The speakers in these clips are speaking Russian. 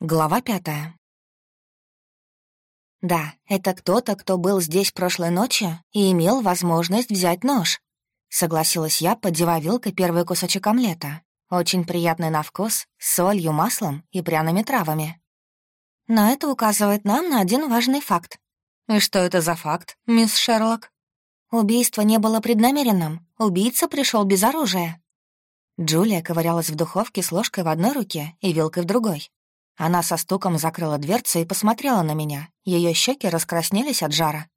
Глава пятая. Да, это кто-то, кто был здесь прошлой ночью и имел возможность взять нож. Согласилась я, поддевая вилкой первый кусочек омлета. Очень приятный на вкус, с солью, маслом и пряными травами. Но это указывает нам на один важный факт. И что это за факт, мисс Шерлок? Убийство не было преднамеренным. Убийца пришел без оружия. Джулия ковырялась в духовке с ложкой в одной руке и вилкой в другой. Она со стуком закрыла дверцу и посмотрела на меня. Ее щеки раскраснелись от жара.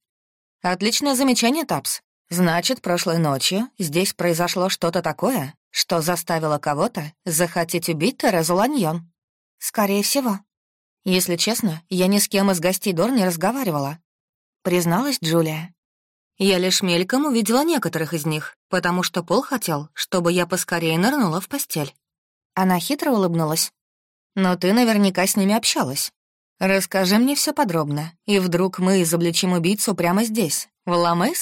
«Отличное замечание, Тапс. Значит, прошлой ночью здесь произошло что-то такое, что заставило кого-то захотеть убить Терезу Ланьон?» «Скорее всего». «Если честно, я ни с кем из гостей Дор не разговаривала», — призналась Джулия. «Я лишь мельком увидела некоторых из них, потому что Пол хотел, чтобы я поскорее нырнула в постель». Она хитро улыбнулась. Но ты наверняка с ними общалась. Расскажи мне все подробно, и вдруг мы изобличим убийцу прямо здесь, в Ламей.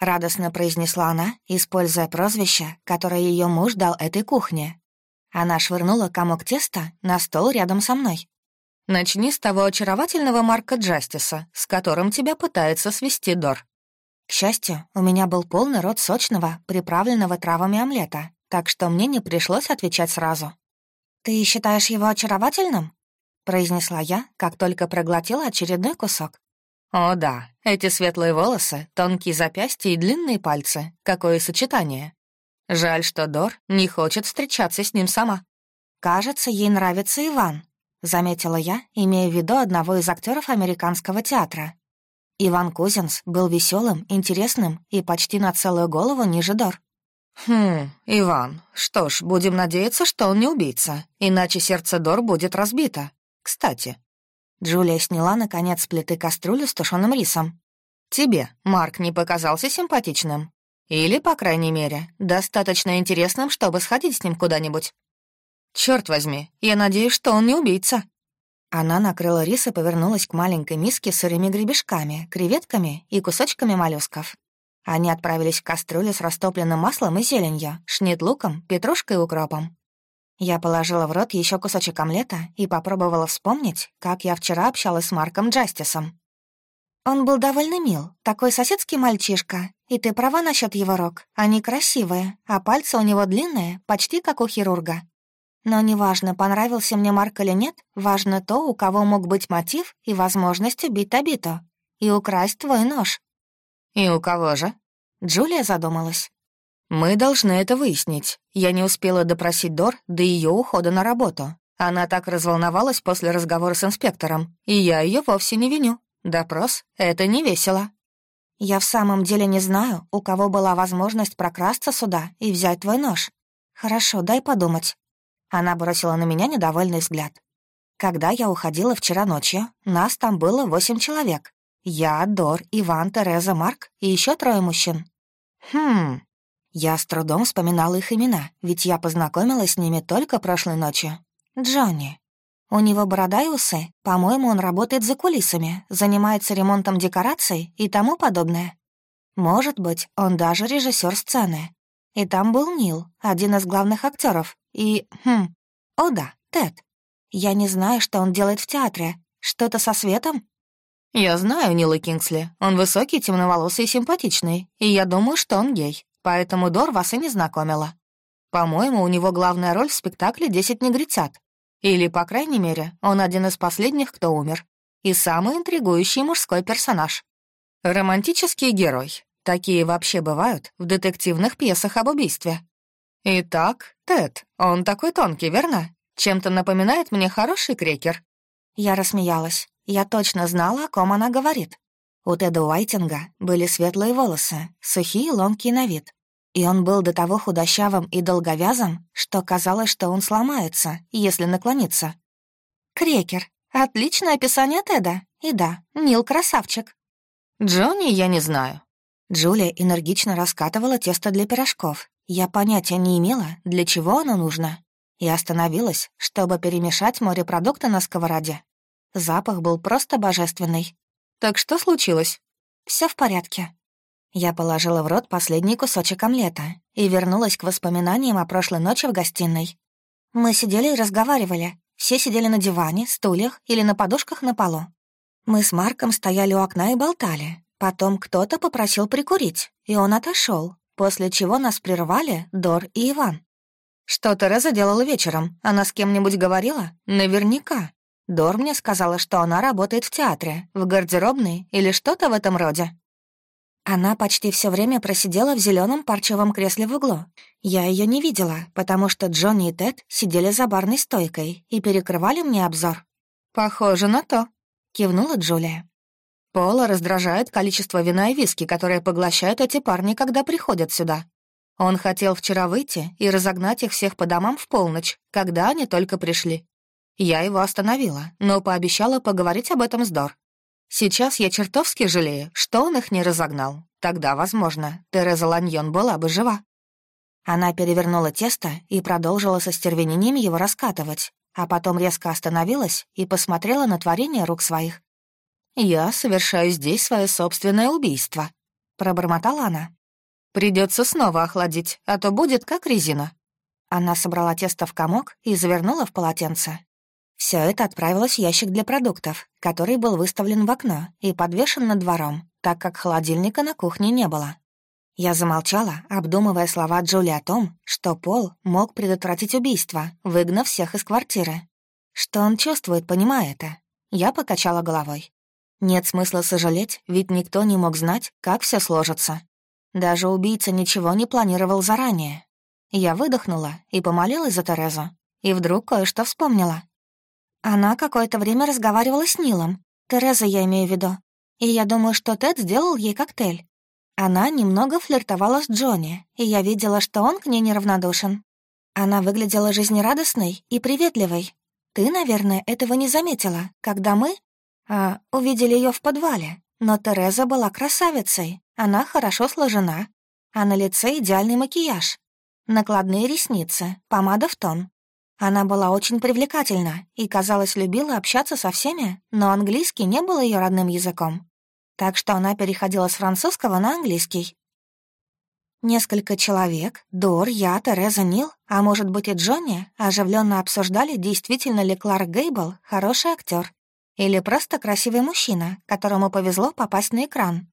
Радостно произнесла она, используя прозвище, которое ее муж дал этой кухне. Она швырнула комок теста на стол рядом со мной. «Начни с того очаровательного Марка Джастиса, с которым тебя пытается свести Дор». К счастью, у меня был полный рот сочного, приправленного травами омлета, так что мне не пришлось отвечать сразу. «Ты считаешь его очаровательным?» — произнесла я, как только проглотила очередной кусок. «О да, эти светлые волосы, тонкие запястья и длинные пальцы. Какое сочетание. Жаль, что Дор не хочет встречаться с ним сама». «Кажется, ей нравится Иван», — заметила я, имея в виду одного из актеров американского театра. Иван Кузинс был веселым, интересным и почти на целую голову ниже Дор. «Хм, Иван, что ж, будем надеяться, что он не убийца, иначе сердце Дор будет разбито. Кстати». Джулия сняла, наконец, с плиты кастрюлю с тушеным рисом. «Тебе Марк не показался симпатичным? Или, по крайней мере, достаточно интересным, чтобы сходить с ним куда-нибудь?» Черт возьми, я надеюсь, что он не убийца». Она накрыла рис и повернулась к маленькой миске с сырыми гребешками, креветками и кусочками моллюсков. Они отправились в кастрюлю с растопленным маслом и зеленью, шнит-луком, петрушкой и укропом. Я положила в рот еще кусочек омлета и попробовала вспомнить, как я вчера общалась с Марком Джастисом. Он был довольно мил, такой соседский мальчишка, и ты права насчет его рук. Они красивые, а пальцы у него длинные, почти как у хирурга. Но неважно, понравился мне Марк или нет, важно то, у кого мог быть мотив и возможность убить Табиту и украсть твой нож. «И у кого же?» Джулия задумалась. «Мы должны это выяснить. Я не успела допросить Дор до ее ухода на работу. Она так разволновалась после разговора с инспектором, и я ее вовсе не виню. Допрос — это не весело». «Я в самом деле не знаю, у кого была возможность прокрасться сюда и взять твой нож. Хорошо, дай подумать». Она бросила на меня недовольный взгляд. Когда я уходила вчера ночью, нас там было восемь человек. Я, Дор, Иван, Тереза, Марк и еще трое мужчин. Хм. Я с трудом вспоминала их имена, ведь я познакомилась с ними только прошлой ночью. Джонни. У него борода и усы. По-моему, он работает за кулисами, занимается ремонтом декораций и тому подобное. Может быть, он даже режиссер сцены. И там был Нил, один из главных актеров. И, хм, о да, Тед. Я не знаю, что он делает в театре. Что-то со светом? «Я знаю Нила Кингсли. Он высокий, темноволосый и симпатичный, и я думаю, что он гей, поэтому Дор вас и не знакомила. По-моему, у него главная роль в спектакле «Десять негритят». Или, по крайней мере, он один из последних, кто умер. И самый интригующий мужской персонаж. Романтический герой. Такие вообще бывают в детективных пьесах об убийстве. Итак, Тед, он такой тонкий, верно? Чем-то напоминает мне хороший крекер. Я рассмеялась. Я точно знала, о ком она говорит. У Теда Уайтинга были светлые волосы, сухие ломкие на вид. И он был до того худощавым и долговязым, что казалось, что он сломается, если наклониться. «Крекер. Отличное описание Теда. И да, Нил красавчик». «Джонни я не знаю». Джулия энергично раскатывала тесто для пирожков. Я понятия не имела, для чего оно нужно. И остановилась, чтобы перемешать морепродукты на сковороде Запах был просто божественный. «Так что случилось?» Все в порядке». Я положила в рот последний кусочек омлета и вернулась к воспоминаниям о прошлой ночи в гостиной. Мы сидели и разговаривали. Все сидели на диване, стульях или на подушках на полу. Мы с Марком стояли у окна и болтали. Потом кто-то попросил прикурить, и он отошел, после чего нас прервали Дор и Иван. «Что Тереза делала вечером? Она с кем-нибудь говорила? Наверняка. Дор мне сказала, что она работает в театре, в гардеробной или что-то в этом роде». Она почти все время просидела в зеленом парчевом кресле в углу. Я ее не видела, потому что Джонни и Тед сидели за барной стойкой и перекрывали мне обзор. «Похоже на то», — кивнула Джулия. Пола раздражает количество вина и виски, которые поглощают эти парни, когда приходят сюда. Он хотел вчера выйти и разогнать их всех по домам в полночь, когда они только пришли. Я его остановила, но пообещала поговорить об этом с Дор. Сейчас я чертовски жалею, что он их не разогнал. Тогда, возможно, Тереза Ланьон была бы жива. Она перевернула тесто и продолжила со стервенением его раскатывать, а потом резко остановилась и посмотрела на творение рук своих. «Я совершаю здесь свое собственное убийство», — пробормотала она. Придется снова охладить, а то будет как резина». Она собрала тесто в комок и завернула в полотенце. Все это отправилось в ящик для продуктов, который был выставлен в окно и подвешен над двором, так как холодильника на кухне не было. Я замолчала, обдумывая слова Джули о том, что Пол мог предотвратить убийство, выгнав всех из квартиры. Что он чувствует, понимая это? Я покачала головой. Нет смысла сожалеть, ведь никто не мог знать, как все сложится. Даже убийца ничего не планировал заранее. Я выдохнула и помолилась за Терезу, и вдруг кое-что вспомнила. Она какое-то время разговаривала с Нилом, Тереза я имею в виду, и я думаю, что Тед сделал ей коктейль. Она немного флиртовала с Джонни, и я видела, что он к ней неравнодушен. Она выглядела жизнерадостной и приветливой. Ты, наверное, этого не заметила, когда мы а, увидели ее в подвале, но Тереза была красавицей, она хорошо сложена, а на лице идеальный макияж. Накладные ресницы, помада в тон. Она была очень привлекательна и, казалось, любила общаться со всеми, но английский не был ее родным языком. Так что она переходила с французского на английский. Несколько человек, Дор, я, Тереза Нил, а может быть и Джонни, оживленно обсуждали, действительно ли Кларк Гейбл хороший актер или просто красивый мужчина, которому повезло попасть на экран.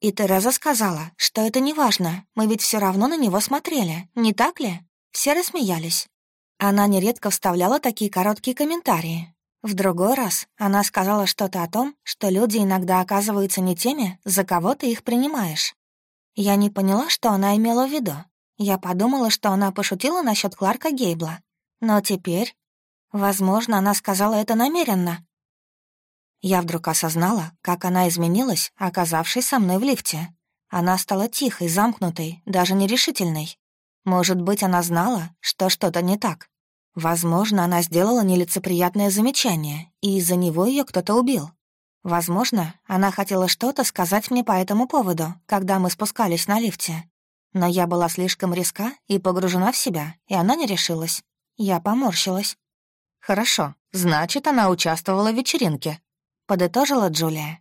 И Тереза сказала, что это не важно, мы ведь все равно на него смотрели, не так ли? Все рассмеялись. Она нередко вставляла такие короткие комментарии. В другой раз она сказала что-то о том, что люди иногда оказываются не теми, за кого ты их принимаешь. Я не поняла, что она имела в виду. Я подумала, что она пошутила насчет Кларка Гейбла. Но теперь... Возможно, она сказала это намеренно, я вдруг осознала, как она изменилась, оказавшись со мной в лифте. Она стала тихой, замкнутой, даже нерешительной. Может быть, она знала, что что-то не так. Возможно, она сделала нелицеприятное замечание, и из-за него ее кто-то убил. Возможно, она хотела что-то сказать мне по этому поводу, когда мы спускались на лифте. Но я была слишком резка и погружена в себя, и она не решилась. Я поморщилась. «Хорошо, значит, она участвовала в вечеринке», — подытожила Джулия.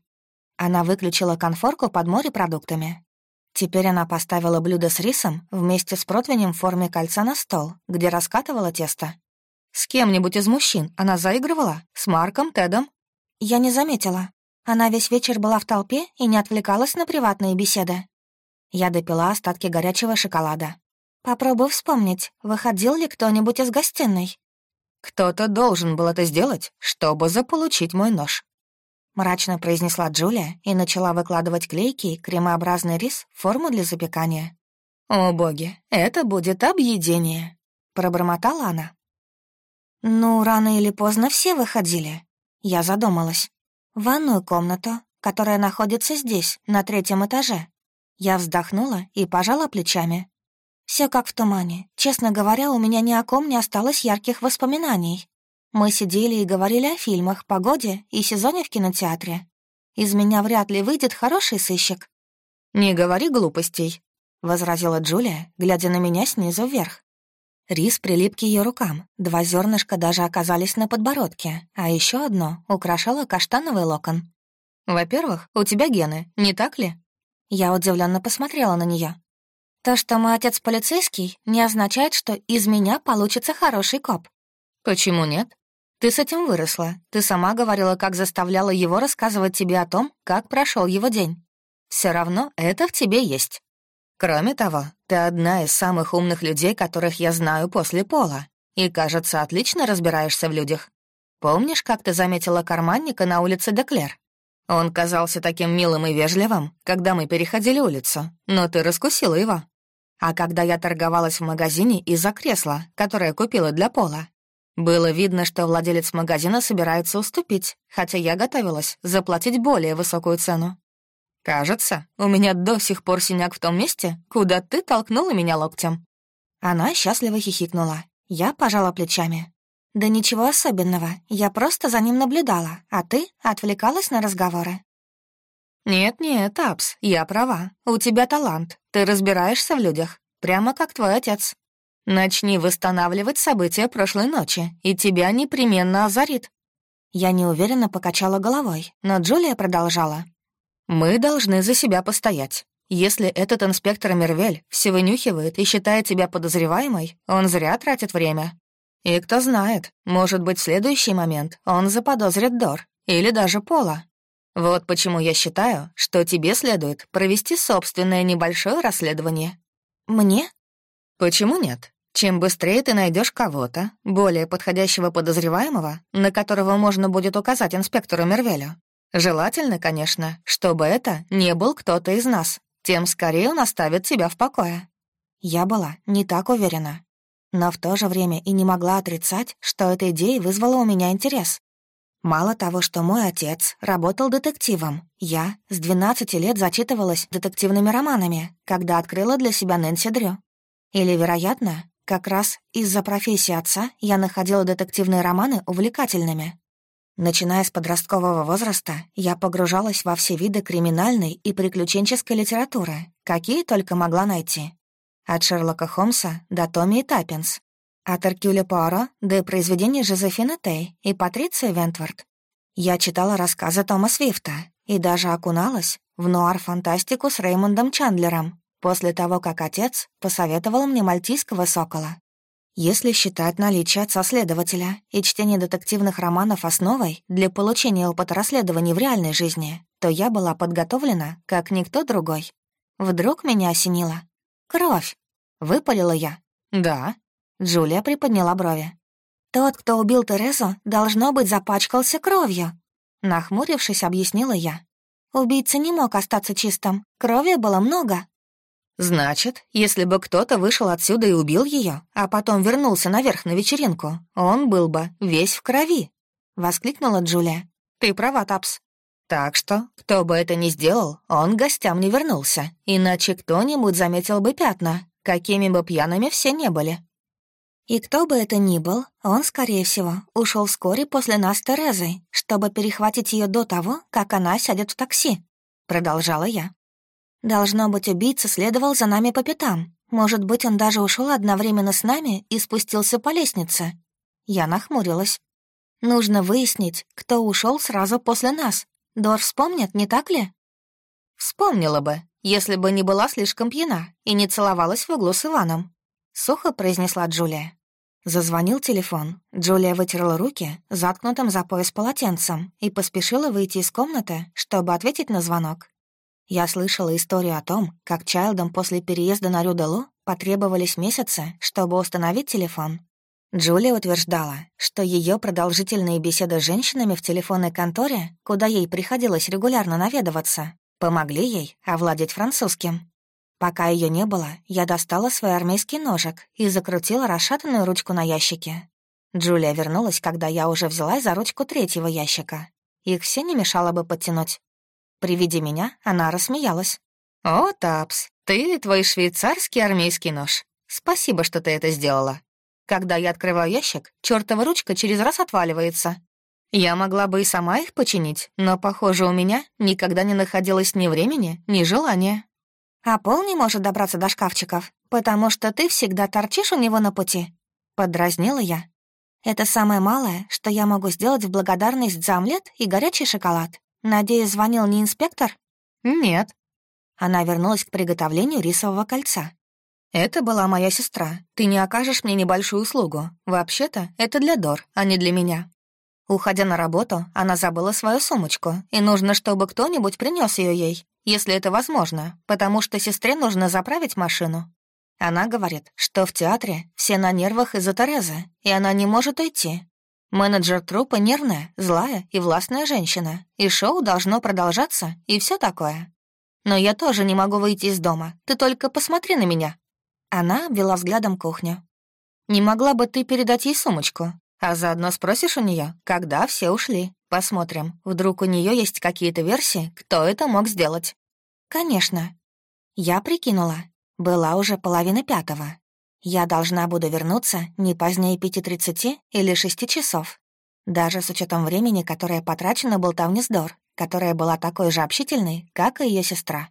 Она выключила конфорку под морепродуктами. Теперь она поставила блюдо с рисом вместе с противнем в форме кольца на стол, где раскатывала тесто. «С кем-нибудь из мужчин она заигрывала? С Марком, Тедом?» «Я не заметила. Она весь вечер была в толпе и не отвлекалась на приватные беседы». Я допила остатки горячего шоколада. «Попробуй вспомнить, выходил ли кто-нибудь из гостиной?» «Кто-то должен был это сделать, чтобы заполучить мой нож», мрачно произнесла Джулия и начала выкладывать клейкий кремообразный рис в форму для запекания. «О боги, это будет объедение!» — пробормотала она. «Ну, рано или поздно все выходили». Я задумалась. «Ванную комнату, которая находится здесь, на третьем этаже». Я вздохнула и пожала плечами. Все как в тумане. Честно говоря, у меня ни о ком не осталось ярких воспоминаний. Мы сидели и говорили о фильмах, погоде и сезоне в кинотеатре. Из меня вряд ли выйдет хороший сыщик. «Не говори глупостей», — возразила Джулия, глядя на меня снизу вверх. Рис прилип к ее рукам, два зернышка даже оказались на подбородке, а еще одно украшало каштановый локон. «Во-первых, у тебя гены, не так ли?» Я удивленно посмотрела на нее. «То, что мой отец полицейский, не означает, что из меня получится хороший коп». «Почему нет?» Ты с этим выросла. Ты сама говорила, как заставляла его рассказывать тебе о том, как прошел его день. Все равно это в тебе есть. Кроме того, ты одна из самых умных людей, которых я знаю после пола, и, кажется, отлично разбираешься в людях. Помнишь, как ты заметила карманника на улице Деклер? Он казался таким милым и вежливым, когда мы переходили улицу, но ты раскусила его. А когда я торговалась в магазине из-за кресла, которое купила для пола, было видно, что владелец магазина собирается уступить, хотя я готовилась заплатить более высокую цену. «Кажется, у меня до сих пор синяк в том месте, куда ты толкнула меня локтем». Она счастливо хихикнула. Я пожала плечами. «Да ничего особенного, я просто за ним наблюдала, а ты отвлекалась на разговоры». «Нет-нет, Апс, я права. У тебя талант. Ты разбираешься в людях, прямо как твой отец. Начни восстанавливать события прошлой ночи, и тебя непременно озарит». Я неуверенно покачала головой, но Джулия продолжала. «Мы должны за себя постоять. Если этот инспектор Мервель все вынюхивает и считает тебя подозреваемой, он зря тратит время. И кто знает, может быть, в следующий момент он заподозрит Дор или даже Пола. Вот почему я считаю, что тебе следует провести собственное небольшое расследование». «Мне?» «Почему нет? Чем быстрее ты найдешь кого-то, более подходящего подозреваемого, на которого можно будет указать инспектору Мервелю. Желательно, конечно, чтобы это не был кто-то из нас, тем скорее он оставит тебя в покое. Я была не так уверена, но в то же время и не могла отрицать, что эта идея вызвала у меня интерес. Мало того, что мой отец работал детективом, я с 12 лет зачитывалась детективными романами, когда открыла для себя Нэнси Дрю. Или, вероятно, как раз из-за профессии отца я находила детективные романы увлекательными. Начиная с подросткового возраста, я погружалась во все виды криминальной и приключенческой литературы, какие только могла найти. От Шерлока Холмса до Томми и Таппинс. От Эркюля Пуаро до произведений Жозефины Тей и Патриции Вентворд. Я читала рассказы Тома Свифта и даже окуналась в нуар-фантастику с Реймондом Чандлером, после того, как отец посоветовал мне мальтийского сокола. Если считать наличие отца-следователя и чтение детективных романов основой для получения опыта расследований в реальной жизни, то я была подготовлена, как никто другой. Вдруг меня осенило. «Кровь!» — выпалила я. «Да». Джулия приподняла брови. «Тот, кто убил Терезу, должно быть, запачкался кровью», — нахмурившись, объяснила я. «Убийца не мог остаться чистым. Крови было много, «Значит, если бы кто-то вышел отсюда и убил ее, а потом вернулся наверх на вечеринку, он был бы весь в крови», — воскликнула Джулия. «Ты права, Тапс. Так что, кто бы это ни сделал, он гостям не вернулся, иначе кто-нибудь заметил бы пятна, какими бы пьяными все не были». «И кто бы это ни был, он, скорее всего, ушел вскоре после нас с Терезой, чтобы перехватить ее до того, как она сядет в такси», — продолжала я. Должно быть, убийца следовал за нами по пятам. Может быть, он даже ушел одновременно с нами и спустился по лестнице. Я нахмурилась. Нужно выяснить, кто ушел сразу после нас. Дор вспомнит, не так ли? Вспомнила бы, если бы не была слишком пьяна и не целовалась в углу с Иваном. Сухо произнесла Джулия. Зазвонил телефон. Джулия вытерла руки, заткнутым за пояс полотенцем, и поспешила выйти из комнаты, чтобы ответить на звонок. Я слышала историю о том, как Чайлдам после переезда на Рюдалу потребовались месяцы, чтобы установить телефон. Джулия утверждала, что ее продолжительные беседы с женщинами в телефонной конторе, куда ей приходилось регулярно наведываться, помогли ей овладеть французским. Пока ее не было, я достала свой армейский ножик и закрутила расшатанную ручку на ящике. Джулия вернулась, когда я уже взялась за ручку третьего ящика. Их все не мешало бы подтянуть. При виде меня она рассмеялась. «О, Тапс, ты твой швейцарский армейский нож. Спасибо, что ты это сделала. Когда я открываю ящик, чертова ручка через раз отваливается. Я могла бы и сама их починить, но, похоже, у меня никогда не находилось ни времени, ни желания». «А Пол не может добраться до шкафчиков, потому что ты всегда торчишь у него на пути», — подразнила я. «Это самое малое, что я могу сделать в благодарность за омлет и горячий шоколад. Надеюсь, звонил не инспектор? Нет. Она вернулась к приготовлению рисового кольца. Это была моя сестра. Ты не окажешь мне небольшую услугу. Вообще-то, это для Дор, а не для меня. Уходя на работу, она забыла свою сумочку, и нужно, чтобы кто-нибудь принес ее ей, если это возможно, потому что сестре нужно заправить машину. Она говорит, что в театре все на нервах из-за Терезы, и она не может уйти. Менеджер трупа нервная, злая и властная женщина, и шоу должно продолжаться, и все такое. Но я тоже не могу выйти из дома, ты только посмотри на меня. Она обвела взглядом кухню. «Не могла бы ты передать ей сумочку? А заодно спросишь у нее, когда все ушли. Посмотрим, вдруг у нее есть какие-то версии, кто это мог сделать». «Конечно». Я прикинула. Была уже половина пятого. Я должна буду вернуться не позднее пяти тридцати или шести часов. Даже с учетом времени, которое потрачено был там Дор, которая была такой же общительной, как и ее сестра.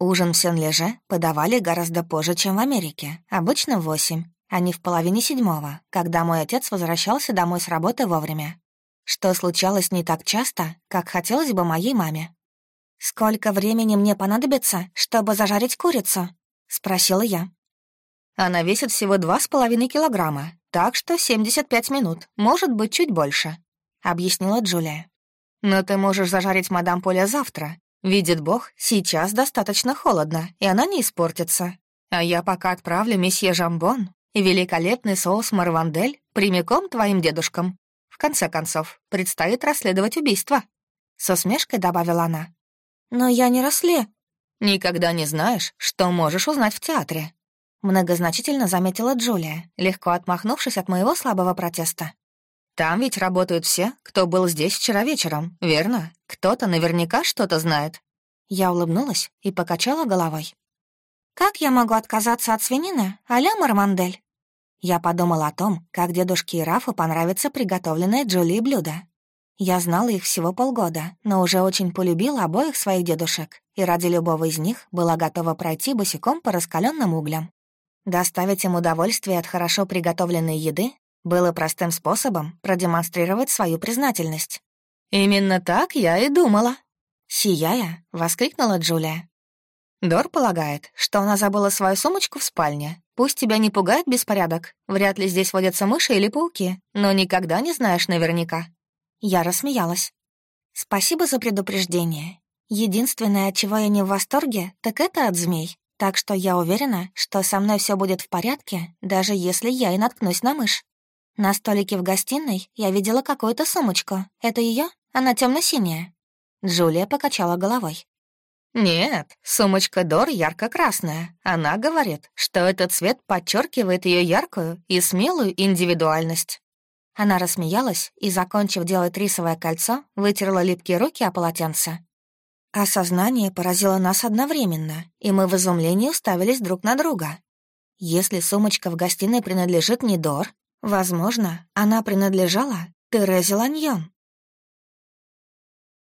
Ужин в Сен-Леже подавали гораздо позже, чем в Америке, обычно в восемь, а не в половине седьмого, когда мой отец возвращался домой с работы вовремя. Что случалось не так часто, как хотелось бы моей маме. «Сколько времени мне понадобится, чтобы зажарить курицу?» — спросила я. «Она весит всего два с половиной килограмма, так что 75 минут, может быть, чуть больше», — объяснила Джулия. «Но ты можешь зажарить мадам Поля завтра, Видит Бог, сейчас достаточно холодно, и она не испортится. А я пока отправлю месье Жамбон и великолепный соус марвандель прямиком твоим дедушкам. В конце концов, предстоит расследовать убийство». С усмешкой добавила она. «Но я не росле». «Никогда не знаешь, что можешь узнать в театре». Многозначительно заметила Джулия, легко отмахнувшись от моего слабого протеста. Там ведь работают все, кто был здесь вчера вечером, верно? Кто-то наверняка что-то знает». Я улыбнулась и покачала головой. «Как я могу отказаться от свинины а-ля Мармандель?» Я подумала о том, как дедушке и Рафу понравится приготовленное Джули блюдо. Я знала их всего полгода, но уже очень полюбила обоих своих дедушек и ради любого из них была готова пройти босиком по раскаленным углям. Доставить им удовольствие от хорошо приготовленной еды было простым способом продемонстрировать свою признательность. «Именно так я и думала», — сияя, воскликнула Джулия. Дор полагает, что она забыла свою сумочку в спальне. Пусть тебя не пугает беспорядок. Вряд ли здесь водятся мыши или пауки, но никогда не знаешь наверняка. Я рассмеялась. Спасибо за предупреждение. Единственное, от чего я не в восторге, так это от змей. Так что я уверена, что со мной все будет в порядке, даже если я и наткнусь на мышь. На столике в гостиной я видела какую-то сумочку. Это ее? Она темно синяя Джулия покачала головой. «Нет, сумочка Дор ярко-красная. Она говорит, что этот цвет подчеркивает ее яркую и смелую индивидуальность». Она рассмеялась и, закончив делать рисовое кольцо, вытерла липкие руки о полотенце. Осознание поразило нас одновременно, и мы в изумлении уставились друг на друга. Если сумочка в гостиной принадлежит не Дор, Возможно, она принадлежала Терезе Ланьон.